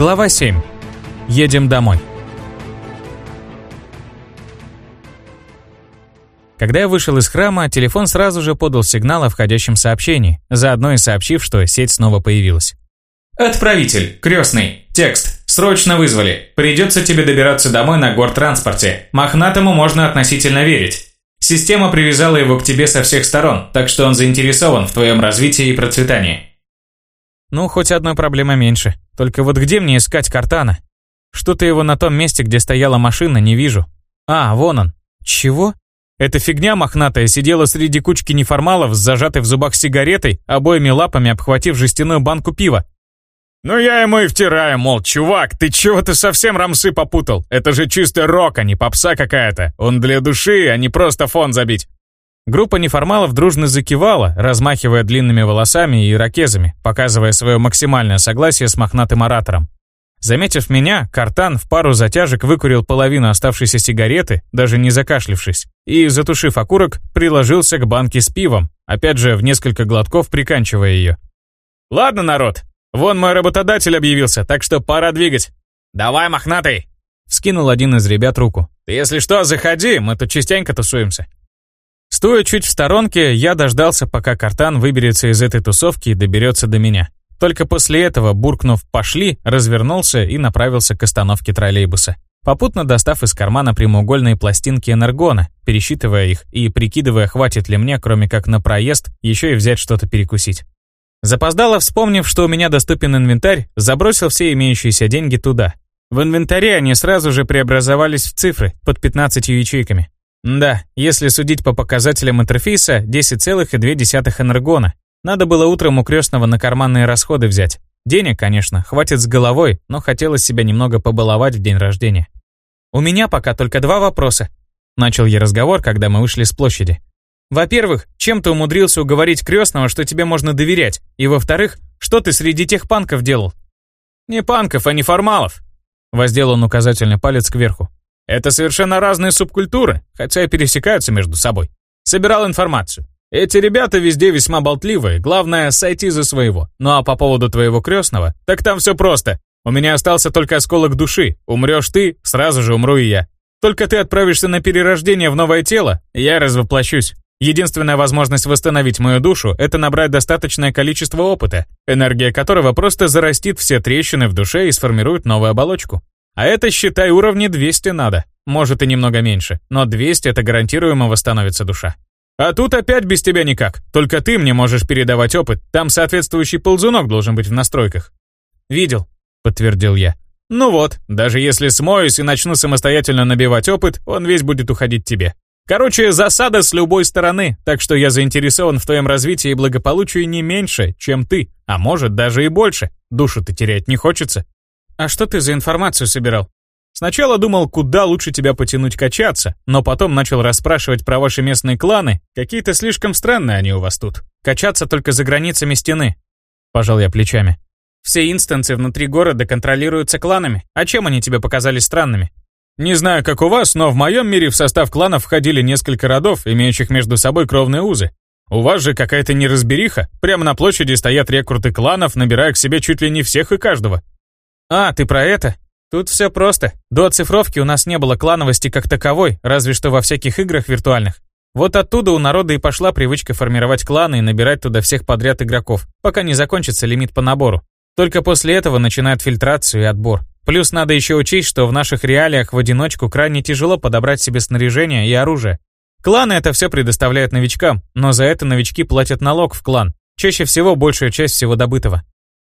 Глава 7. Едем домой. Когда я вышел из храма, телефон сразу же подал сигнал о входящем сообщении, заодно и сообщив, что сеть снова появилась. Отправитель, крестный, текст, срочно вызвали. Придется тебе добираться домой на гортранспорте. Мохнатому можно относительно верить. Система привязала его к тебе со всех сторон, так что он заинтересован в твоем развитии и процветании. Ну, хоть одной проблемы меньше. Только вот где мне искать картана? Что-то его на том месте, где стояла машина, не вижу. А, вон он. Чего? Эта фигня мохнатая сидела среди кучки неформалов с зажатой в зубах сигаретой, обоими лапами обхватив жестяную банку пива. Ну я ему и втираю, мол, чувак, ты чего-то совсем рамсы попутал? Это же чистый рок, а не попса какая-то. Он для души, а не просто фон забить. Группа неформалов дружно закивала, размахивая длинными волосами и ракезами, показывая свое максимальное согласие с мохнатым оратором. Заметив меня, Картан в пару затяжек выкурил половину оставшейся сигареты, даже не закашлившись, и, затушив окурок, приложился к банке с пивом, опять же в несколько глотков приканчивая ее. «Ладно, народ, вон мой работодатель объявился, так что пора двигать. Давай, мохнатый!» Скинул один из ребят руку. «Ты, если что, заходи, мы тут частенько тусуемся». Стоя чуть в сторонке, я дождался, пока Картан выберется из этой тусовки и доберется до меня. Только после этого, буркнув «пошли», развернулся и направился к остановке троллейбуса. Попутно достав из кармана прямоугольные пластинки энергона, пересчитывая их и прикидывая, хватит ли мне, кроме как на проезд, еще и взять что-то перекусить. Запоздало, вспомнив, что у меня доступен инвентарь, забросил все имеющиеся деньги туда. В инвентаре они сразу же преобразовались в цифры под 15 ячейками. Да, если судить по показателям интерфейса, 10,2 энергона. Надо было утром у крестного на карманные расходы взять. Денег, конечно, хватит с головой, но хотелось себя немного побаловать в день рождения. «У меня пока только два вопроса», — начал я разговор, когда мы вышли с площади. «Во-первых, чем ты умудрился уговорить крестного, что тебе можно доверять? И во-вторых, что ты среди тех панков делал?» «Не панков, а неформалов», — воздел он указательный палец кверху. Это совершенно разные субкультуры, хотя и пересекаются между собой. Собирал информацию. Эти ребята везде весьма болтливые, главное сойти за своего. Ну а по поводу твоего крестного, так там все просто. У меня остался только осколок души. Умрешь ты, сразу же умру и я. Только ты отправишься на перерождение в новое тело, я развоплощусь. Единственная возможность восстановить мою душу – это набрать достаточное количество опыта, энергия которого просто зарастит все трещины в душе и сформирует новую оболочку. А это, считай, уровни 200 надо. Может и немного меньше, но 200 это гарантируемо восстановится душа. А тут опять без тебя никак. Только ты мне можешь передавать опыт. Там соответствующий ползунок должен быть в настройках. Видел, подтвердил я. Ну вот, даже если смоюсь и начну самостоятельно набивать опыт, он весь будет уходить тебе. Короче, засада с любой стороны, так что я заинтересован в твоем развитии и благополучии не меньше, чем ты, а может даже и больше. Душу-то терять не хочется. «А что ты за информацию собирал?» Сначала думал, куда лучше тебя потянуть качаться, но потом начал расспрашивать про ваши местные кланы. Какие-то слишком странные они у вас тут. Качаться только за границами стены. Пожал я плечами. Все инстансы внутри города контролируются кланами. А чем они тебе показались странными? Не знаю, как у вас, но в моем мире в состав кланов входили несколько родов, имеющих между собой кровные узы. У вас же какая-то неразбериха. Прямо на площади стоят рекруты кланов, набирая к себе чуть ли не всех и каждого. «А, ты про это? Тут все просто. До оцифровки у нас не было клановости как таковой, разве что во всяких играх виртуальных. Вот оттуда у народа и пошла привычка формировать кланы и набирать туда всех подряд игроков, пока не закончится лимит по набору. Только после этого начинают фильтрацию и отбор. Плюс надо еще учесть, что в наших реалиях в одиночку крайне тяжело подобрать себе снаряжение и оружие. Кланы это все предоставляют новичкам, но за это новички платят налог в клан, чаще всего большую часть всего добытого.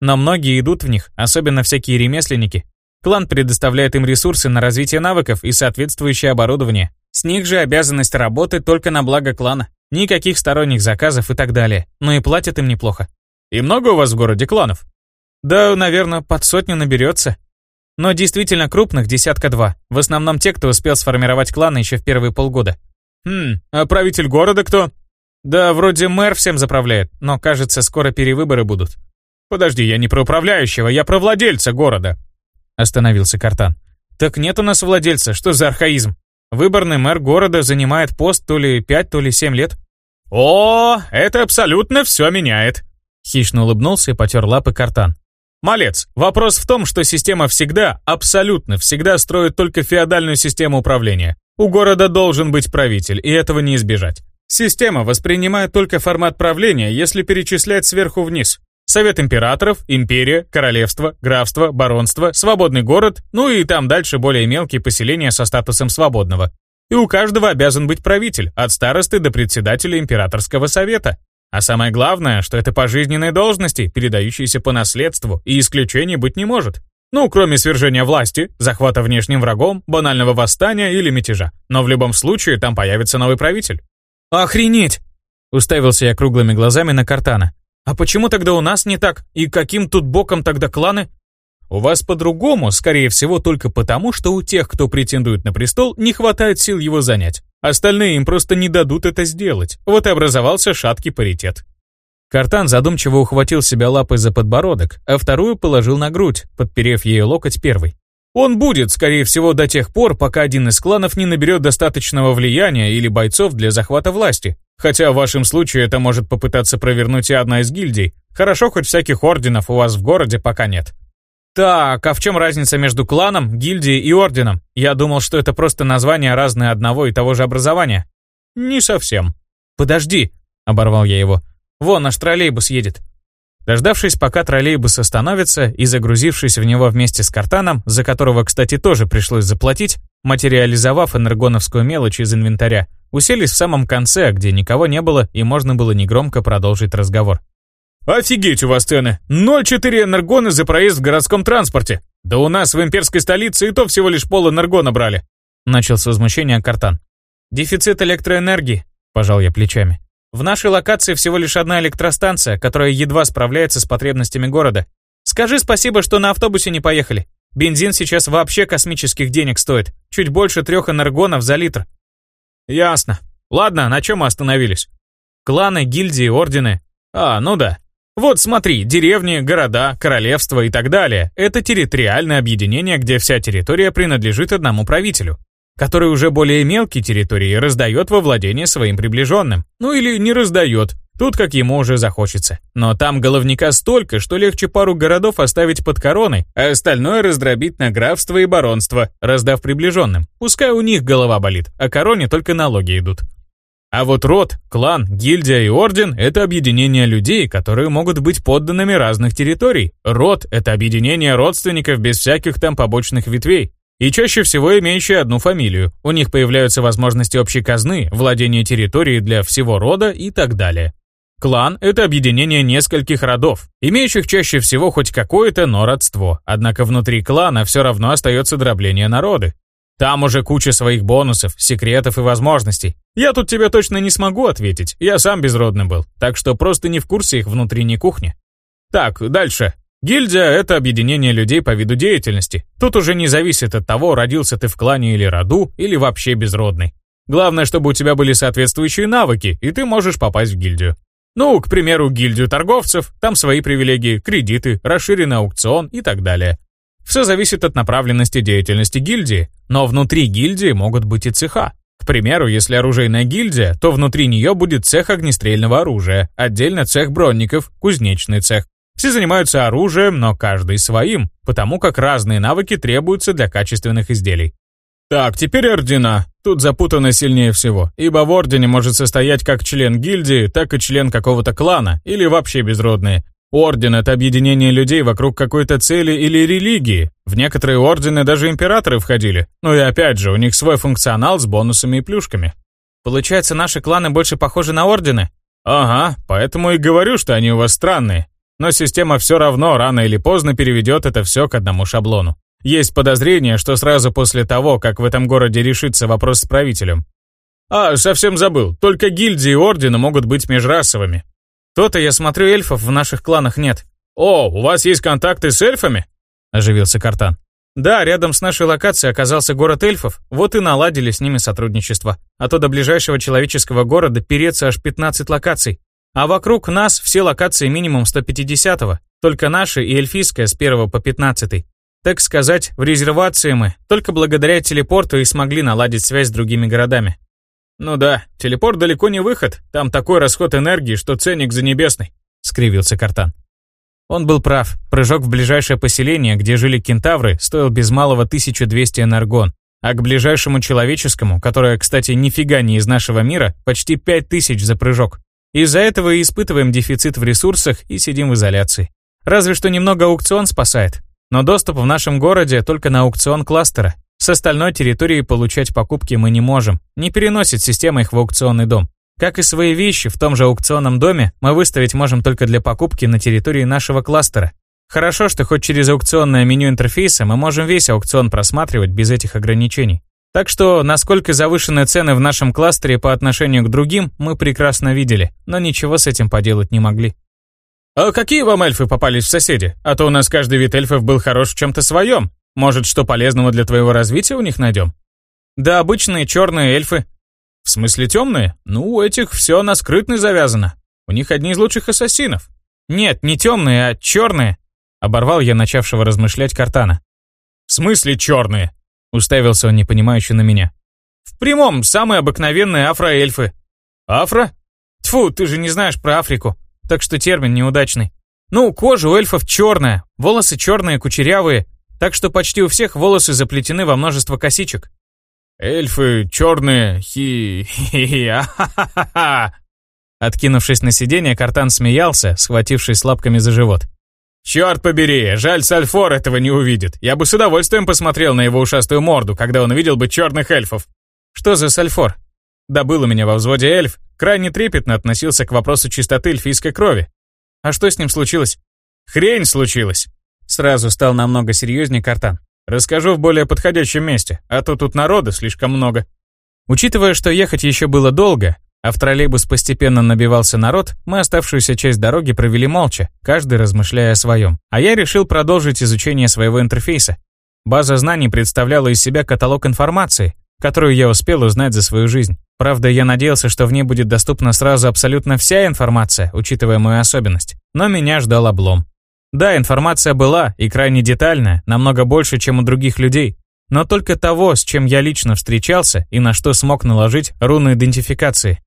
Но многие идут в них, особенно всякие ремесленники. Клан предоставляет им ресурсы на развитие навыков и соответствующее оборудование. С них же обязанность работать только на благо клана. Никаких сторонних заказов и так далее. Но и платят им неплохо. И много у вас в городе кланов? Да, наверное, под сотню наберется. Но действительно крупных десятка два. В основном те, кто успел сформировать кланы еще в первые полгода. Хм, а правитель города кто? Да, вроде мэр всем заправляет, но кажется, скоро перевыборы будут. «Подожди, я не про управляющего, я про владельца города», — остановился Картан. «Так нет у нас владельца, что за архаизм? Выборный мэр города занимает пост то ли пять, то ли семь лет». «О, это абсолютно все меняет», — хищно улыбнулся и потер лапы Картан. Малец, вопрос в том, что система всегда, абсолютно всегда строит только феодальную систему управления. У города должен быть правитель, и этого не избежать. Система воспринимает только формат правления, если перечислять сверху вниз. Совет императоров, империя, королевство, графство, баронство, свободный город, ну и там дальше более мелкие поселения со статусом свободного. И у каждого обязан быть правитель, от старосты до председателя императорского совета. А самое главное, что это пожизненные должности, передающиеся по наследству, и исключений быть не может. Ну, кроме свержения власти, захвата внешним врагом, банального восстания или мятежа. Но в любом случае там появится новый правитель. «Охренеть!» Уставился я круглыми глазами на Картана. «А почему тогда у нас не так? И каким тут боком тогда кланы?» «У вас по-другому, скорее всего, только потому, что у тех, кто претендует на престол, не хватает сил его занять. Остальные им просто не дадут это сделать. Вот и образовался шаткий паритет. Картан задумчиво ухватил себя лапой за подбородок, а вторую положил на грудь, подперев ею локоть первой. Он будет, скорее всего, до тех пор, пока один из кланов не наберет достаточного влияния или бойцов для захвата власти. Хотя в вашем случае это может попытаться провернуть и одна из гильдий. Хорошо, хоть всяких орденов у вас в городе пока нет. Так, а в чем разница между кланом, гильдией и орденом? Я думал, что это просто названия разные одного и того же образования. Не совсем. Подожди, оборвал я его. Вон наш троллейбус едет. Дождавшись, пока троллейбус остановится и загрузившись в него вместе с картаном, за которого, кстати, тоже пришлось заплатить, материализовав энергоновскую мелочь из инвентаря, уселись в самом конце, где никого не было и можно было негромко продолжить разговор. «Офигеть у вас цены! 0,4 энергона за проезд в городском транспорте! Да у нас в имперской столице и то всего лишь пол энергона брали!» Начал с возмущения Картан. «Дефицит электроэнергии», – пожал я плечами. «В нашей локации всего лишь одна электростанция, которая едва справляется с потребностями города. Скажи спасибо, что на автобусе не поехали. Бензин сейчас вообще космических денег стоит. Чуть больше трех энергонов за литр». «Ясно. Ладно, на чем мы остановились?» «Кланы, гильдии, ордены. А, ну да. Вот смотри, деревни, города, королевства и так далее – это территориальное объединение, где вся территория принадлежит одному правителю, который уже более мелкие территории раздает во владение своим приближенным. Ну или не раздает, тут как ему уже захочется. Но там головника столько, что легче пару городов оставить под короной, а остальное раздробить на графство и баронство, раздав приближенным. Пускай у них голова болит, а короне только налоги идут. А вот род, клан, гильдия и орден – это объединение людей, которые могут быть подданными разных территорий. Род – это объединение родственников без всяких там побочных ветвей. И чаще всего имеющие одну фамилию. У них появляются возможности общей казны, владение территорией для всего рода и так далее. Клан – это объединение нескольких родов, имеющих чаще всего хоть какое-то, но родство. Однако внутри клана все равно остается дробление народы. Там уже куча своих бонусов, секретов и возможностей. Я тут тебе точно не смогу ответить, я сам безродным был, так что просто не в курсе их внутренней кухни. Так, дальше. Гильдия – это объединение людей по виду деятельности. Тут уже не зависит от того, родился ты в клане или роду, или вообще безродный. Главное, чтобы у тебя были соответствующие навыки, и ты можешь попасть в гильдию. Ну, к примеру, гильдию торговцев, там свои привилегии, кредиты, расширенный аукцион и так далее. Все зависит от направленности деятельности гильдии, но внутри гильдии могут быть и цеха. К примеру, если оружейная гильдия, то внутри нее будет цех огнестрельного оружия, отдельно цех бронников, кузнечный цех. Все занимаются оружием, но каждый своим, потому как разные навыки требуются для качественных изделий. Так, теперь ордена. Тут запутано сильнее всего, ибо в ордене может состоять как член гильдии, так и член какого-то клана, или вообще безродные. Орден — это объединение людей вокруг какой-то цели или религии. В некоторые ордены даже императоры входили. Ну и опять же, у них свой функционал с бонусами и плюшками. Получается, наши кланы больше похожи на ордены? Ага, поэтому и говорю, что они у вас странные. Но система все равно рано или поздно переведет это все к одному шаблону. Есть подозрение, что сразу после того, как в этом городе решится вопрос с правителем. А, совсем забыл, только гильдии и ордены могут быть межрасовыми. То-то я смотрю, эльфов в наших кланах нет. О, у вас есть контакты с эльфами? Оживился Картан. Да, рядом с нашей локацией оказался город эльфов, вот и наладили с ними сотрудничество. А то до ближайшего человеческого города переться аж 15 локаций. А вокруг нас все локации минимум 150-го, только наши и эльфийская с 1 по 15 Так сказать, в резервации мы, только благодаря телепорту и смогли наладить связь с другими городами. «Ну да, телепорт далеко не выход, там такой расход энергии, что ценник за небесный», — скривился Картан. Он был прав. Прыжок в ближайшее поселение, где жили кентавры, стоил без малого 1200 энергон. А к ближайшему человеческому, которое, кстати, нифига не из нашего мира, почти 5000 за прыжок. Из-за этого и испытываем дефицит в ресурсах и сидим в изоляции. Разве что немного аукцион спасает. Но доступ в нашем городе только на аукцион кластера. С остальной территории получать покупки мы не можем. Не переносит система их в аукционный дом. Как и свои вещи в том же аукционном доме мы выставить можем только для покупки на территории нашего кластера. Хорошо, что хоть через аукционное меню интерфейса мы можем весь аукцион просматривать без этих ограничений. Так что, насколько завышены цены в нашем кластере по отношению к другим, мы прекрасно видели, но ничего с этим поделать не могли. «А какие вам эльфы попались в соседи? А то у нас каждый вид эльфов был хорош в чем-то своем. Может, что полезного для твоего развития у них найдем?» «Да обычные черные эльфы, в смысле темные? Ну, у этих все на скрытный завязано. У них одни из лучших ассасинов. Нет, не темные, а черные. Оборвал я начавшего размышлять Картана. В смысле черные? Уставился он непонимающе на меня. В прямом, самые обыкновенные афроэльфы. Афро? Тфу, ты же не знаешь про Африку. Так что термин неудачный. Ну, кожа у эльфов черная, волосы черные, кучерявые, так что почти у всех волосы заплетены во множество косичек. Эльфы черные, хи хи хи а Откинувшись на сиденье, Картан смеялся, схватившись лапками за живот. «Черт побери, жаль, Сальфор этого не увидит. Я бы с удовольствием посмотрел на его ушастую морду, когда он увидел бы черных эльфов». «Что за Сальфор?» Да был у меня во взводе эльф, крайне трепетно относился к вопросу чистоты эльфийской крови. А что с ним случилось? Хрень случилась. Сразу стал намного серьезнее Картан. Расскажу в более подходящем месте, а то тут народа слишком много. Учитывая, что ехать еще было долго, а в троллейбус постепенно набивался народ, мы оставшуюся часть дороги провели молча, каждый размышляя о своем. А я решил продолжить изучение своего интерфейса. База знаний представляла из себя каталог информации, которую я успел узнать за свою жизнь. Правда, я надеялся, что в ней будет доступна сразу абсолютно вся информация, учитывая мою особенность. Но меня ждал облом. Да, информация была, и крайне детальная, намного больше, чем у других людей, но только того, с чем я лично встречался и на что смог наложить руну идентификации.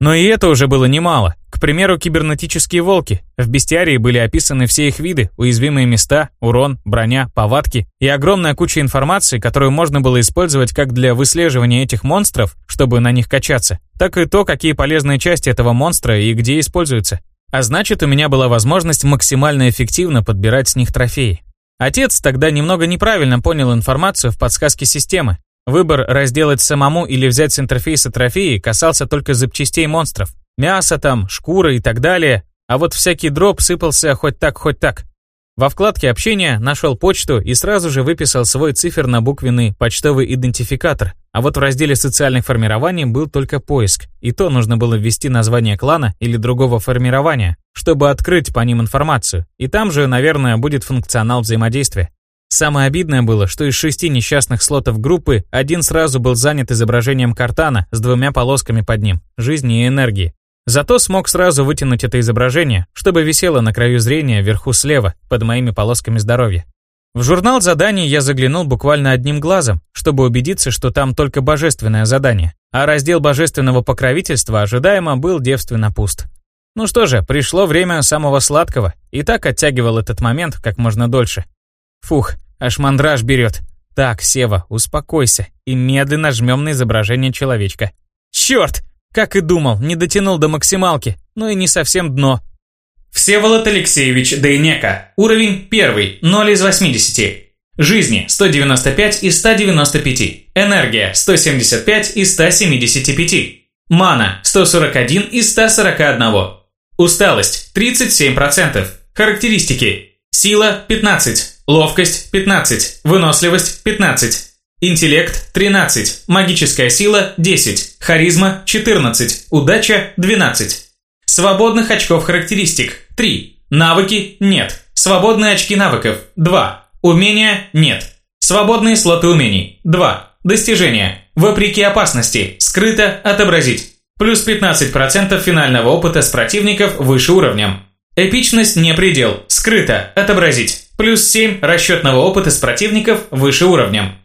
Но и это уже было немало. К примеру, кибернетические волки. В бестиарии были описаны все их виды, уязвимые места, урон, броня, повадки и огромная куча информации, которую можно было использовать как для выслеживания этих монстров, чтобы на них качаться, так и то, какие полезные части этого монстра и где используются. А значит, у меня была возможность максимально эффективно подбирать с них трофеи. Отец тогда немного неправильно понял информацию в подсказке системы. Выбор разделать самому или взять с интерфейса трофеи касался только запчастей монстров. Мясо там, шкура и так далее. А вот всякий дроп сыпался хоть так, хоть так. Во вкладке «Общение» нашел почту и сразу же выписал свой циферно-буквенный почтовый идентификатор. А вот в разделе социальных формирований был только поиск. И то нужно было ввести название клана или другого формирования, чтобы открыть по ним информацию. И там же, наверное, будет функционал взаимодействия. Самое обидное было, что из шести несчастных слотов группы один сразу был занят изображением картана с двумя полосками под ним – жизни и энергии. Зато смог сразу вытянуть это изображение, чтобы висело на краю зрения вверху слева, под моими полосками здоровья. В журнал заданий я заглянул буквально одним глазом, чтобы убедиться, что там только божественное задание, а раздел божественного покровительства ожидаемо был девственно пуст. Ну что же, пришло время самого сладкого, и так оттягивал этот момент как можно дольше. Фух, аж мандраж берет. Так, Сева, успокойся и медленно жмем на изображение человечка. Черт! Как и думал, не дотянул до максималки, но и не совсем дно. Всеволод Алексеевич Дейнека. Уровень 1, 0 из 80. Жизни 195 из 195. Энергия 175 из 175. Мана 141 из 141. Усталость 37%. Характеристики. Сила 15. Ловкость 15. Выносливость 15. Интеллект 13, магическая сила 10, харизма 14, удача 12. Свободных очков характеристик 3, навыки нет, свободные очки навыков 2, умения нет, свободные слоты умений 2, достижения, вопреки опасности, скрыто отобразить, плюс 15% финального опыта с противников выше уровнем. Эпичность не предел, скрыто отобразить, плюс 7 расчетного опыта с противников выше уровнем.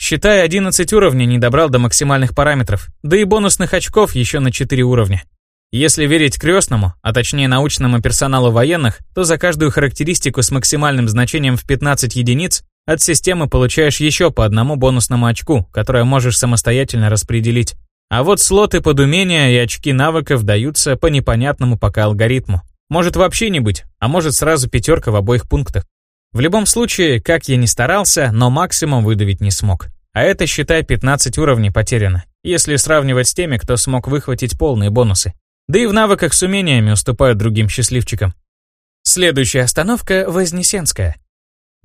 Считай, 11 уровней не добрал до максимальных параметров, да и бонусных очков еще на 4 уровня. Если верить крестному, а точнее научному персоналу военных, то за каждую характеристику с максимальным значением в 15 единиц от системы получаешь еще по одному бонусному очку, которое можешь самостоятельно распределить. А вот слоты под умения и очки навыков даются по непонятному пока алгоритму. Может вообще не быть, а может сразу пятерка в обоих пунктах. В любом случае, как я ни старался, но максимум выдавить не смог. А это, считай, 15 уровней потеряно, если сравнивать с теми, кто смог выхватить полные бонусы. Да и в навыках с умениями уступают другим счастливчикам. Следующая остановка — Вознесенская.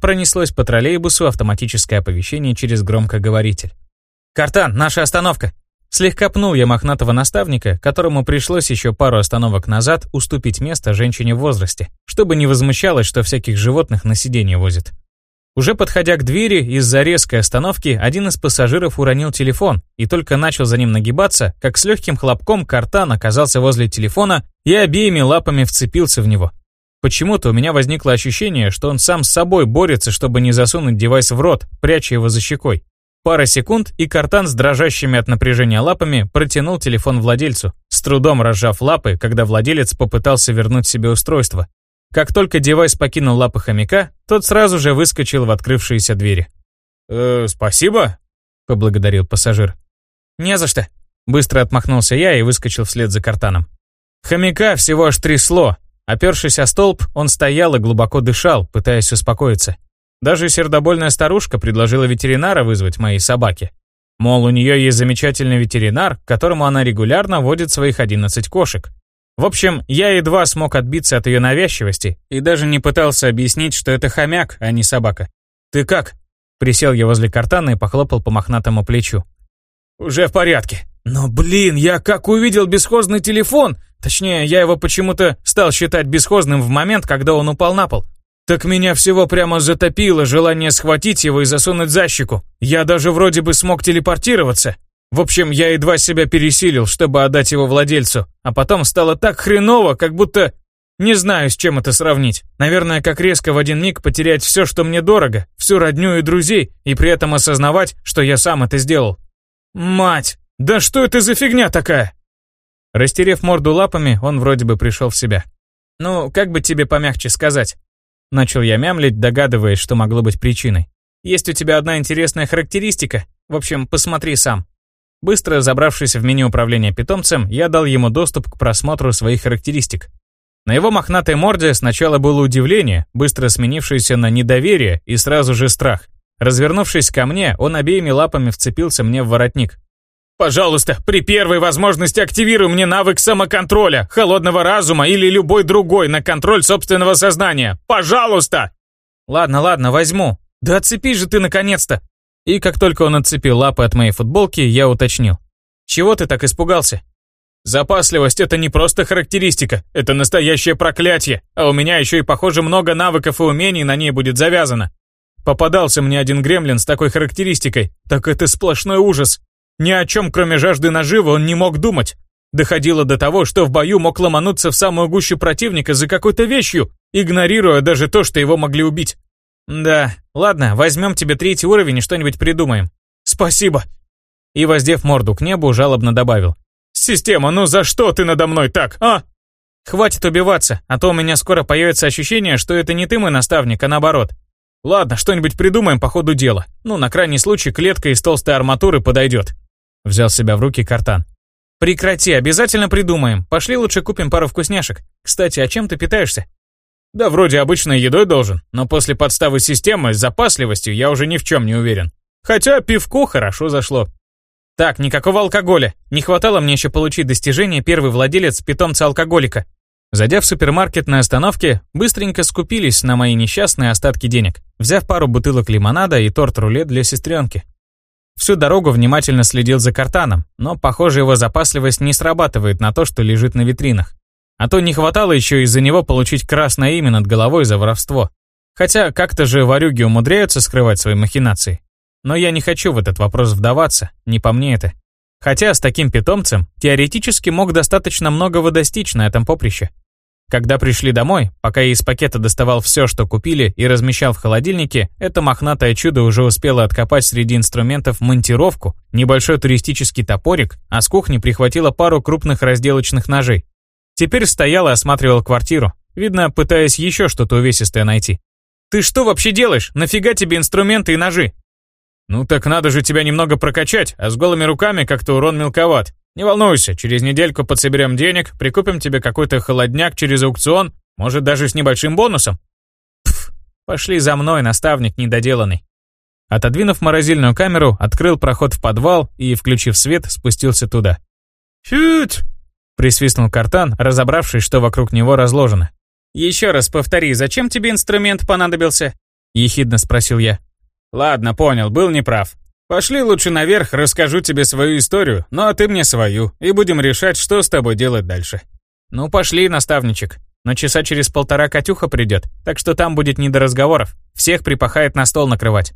Пронеслось по троллейбусу автоматическое оповещение через громкоговоритель. «Картан, наша остановка!» Слегка пнул я мохнатого наставника, которому пришлось еще пару остановок назад уступить место женщине в возрасте, чтобы не возмущалась, что всяких животных на сиденье возит. Уже подходя к двери, из-за резкой остановки один из пассажиров уронил телефон и только начал за ним нагибаться, как с легким хлопком картан оказался возле телефона и обеими лапами вцепился в него. Почему-то у меня возникло ощущение, что он сам с собой борется, чтобы не засунуть девайс в рот, пряча его за щекой. Пара секунд, и картан с дрожащими от напряжения лапами протянул телефон владельцу, с трудом разжав лапы, когда владелец попытался вернуть себе устройство. Как только девайс покинул лапы хомяка, тот сразу же выскочил в открывшиеся двери. «Э, спасибо», — поблагодарил пассажир. «Не за что», — быстро отмахнулся я и выскочил вслед за картаном. Хомяка всего аж трясло. Опершись о столб, он стоял и глубоко дышал, пытаясь успокоиться. Даже сердобольная старушка предложила ветеринара вызвать моей собаке. Мол, у нее есть замечательный ветеринар, к которому она регулярно водит своих 11 кошек. В общем, я едва смог отбиться от ее навязчивости и даже не пытался объяснить, что это хомяк, а не собака. «Ты как?» Присел я возле картана и похлопал по мохнатому плечу. «Уже в порядке. Но, блин, я как увидел бесхозный телефон, точнее, я его почему-то стал считать бесхозным в момент, когда он упал на пол. Так меня всего прямо затопило желание схватить его и засунуть за щеку. Я даже вроде бы смог телепортироваться. В общем, я едва себя пересилил, чтобы отдать его владельцу, а потом стало так хреново, как будто... Не знаю, с чем это сравнить. Наверное, как резко в один миг потерять все, что мне дорого, всю родню и друзей, и при этом осознавать, что я сам это сделал. Мать! Да что это за фигня такая? Растерев морду лапами, он вроде бы пришел в себя. Ну, как бы тебе помягче сказать? Начал я мямлить, догадываясь, что могло быть причиной. Есть у тебя одна интересная характеристика. В общем, посмотри сам. Быстро забравшись в меню управления питомцем, я дал ему доступ к просмотру своих характеристик. На его мохнатой морде сначала было удивление, быстро сменившееся на недоверие и сразу же страх. Развернувшись ко мне, он обеими лапами вцепился мне в воротник. «Пожалуйста, при первой возможности активируй мне навык самоконтроля, холодного разума или любой другой на контроль собственного сознания. Пожалуйста!» «Ладно, ладно, возьму. Да отцепись же ты наконец-то!» И как только он отцепил лапы от моей футболки, я уточнил. «Чего ты так испугался?» «Запасливость — это не просто характеристика, это настоящее проклятие, а у меня еще и, похоже, много навыков и умений на ней будет завязано. Попадался мне один гремлин с такой характеристикой, так это сплошной ужас. Ни о чем, кроме жажды наживы, он не мог думать. Доходило до того, что в бою мог ломануться в самую гущу противника за какой-то вещью, игнорируя даже то, что его могли убить. Да, ладно, возьмем тебе третий уровень и что-нибудь придумаем. Спасибо. И, воздев морду к небу, жалобно добавил. Система, ну за что ты надо мной так, а? Хватит убиваться, а то у меня скоро появится ощущение, что это не ты мой наставник, а наоборот. Ладно, что-нибудь придумаем по ходу дела. Ну, на крайний случай, клетка из толстой арматуры подойдет. Взял себя в руки картан. Прекрати, обязательно придумаем. Пошли лучше купим пару вкусняшек. Кстати, а чем ты питаешься? Да вроде обычной едой должен, но после подставы системы с запасливостью я уже ни в чем не уверен. Хотя пивку хорошо зашло. Так, никакого алкоголя. Не хватало мне еще получить достижение первый владелец питомца-алкоголика. Зайдя в супермаркет на остановке, быстренько скупились на мои несчастные остатки денег, взяв пару бутылок лимонада и торт-рулет для сестренки. Всю дорогу внимательно следил за картаном, но, похоже, его запасливость не срабатывает на то, что лежит на витринах. А то не хватало еще из-за него получить красное имя над головой за воровство. Хотя как-то же ворюги умудряются скрывать свои махинации. Но я не хочу в этот вопрос вдаваться, не по мне это. Хотя с таким питомцем теоретически мог достаточно многого достичь на этом поприще. Когда пришли домой, пока я из пакета доставал все, что купили, и размещал в холодильнике, это мохнатое чудо уже успело откопать среди инструментов монтировку, небольшой туристический топорик, а с кухни прихватило пару крупных разделочных ножей. Теперь стоял и осматривал квартиру, видно, пытаясь еще что-то увесистое найти. «Ты что вообще делаешь? Нафига тебе инструменты и ножи?» «Ну так надо же тебя немного прокачать, а с голыми руками как-то урон мелковат. Не волнуйся, через недельку подсоберем денег, прикупим тебе какой-то холодняк через аукцион, может даже с небольшим бонусом». Пф, пошли за мной, наставник недоделанный. Отодвинув морозильную камеру, открыл проход в подвал и, включив свет, спустился туда. «Фють!» — присвистнул картан, разобравшись, что вокруг него разложено. «Еще раз повтори, зачем тебе инструмент понадобился?» — ехидно спросил я. «Ладно, понял, был неправ. Пошли лучше наверх, расскажу тебе свою историю, ну а ты мне свою, и будем решать, что с тобой делать дальше». «Ну пошли, наставничек. Но часа через полтора Катюха придет, так что там будет не до разговоров. Всех припахает на стол накрывать».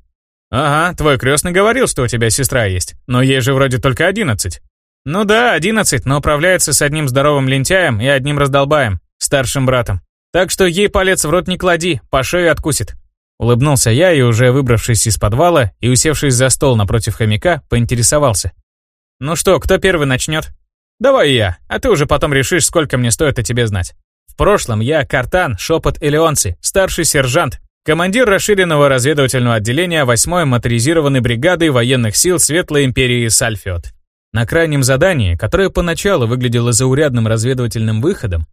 «Ага, твой крестный говорил, что у тебя сестра есть, но ей же вроде только одиннадцать». «Ну да, одиннадцать, но управляется с одним здоровым лентяем и одним раздолбаем, старшим братом. Так что ей палец в рот не клади, по шее откусит. Улыбнулся я и, уже выбравшись из подвала и усевшись за стол напротив хомяка, поинтересовался. «Ну что, кто первый начнет?» «Давай я, а ты уже потом решишь, сколько мне стоит о тебе знать. В прошлом я Картан Шепот Элеонци, старший сержант, командир расширенного разведывательного отделения 8-й моторизированной бригады военных сил Светлой Империи Сальфиот. На крайнем задании, которое поначалу выглядело заурядным разведывательным выходом,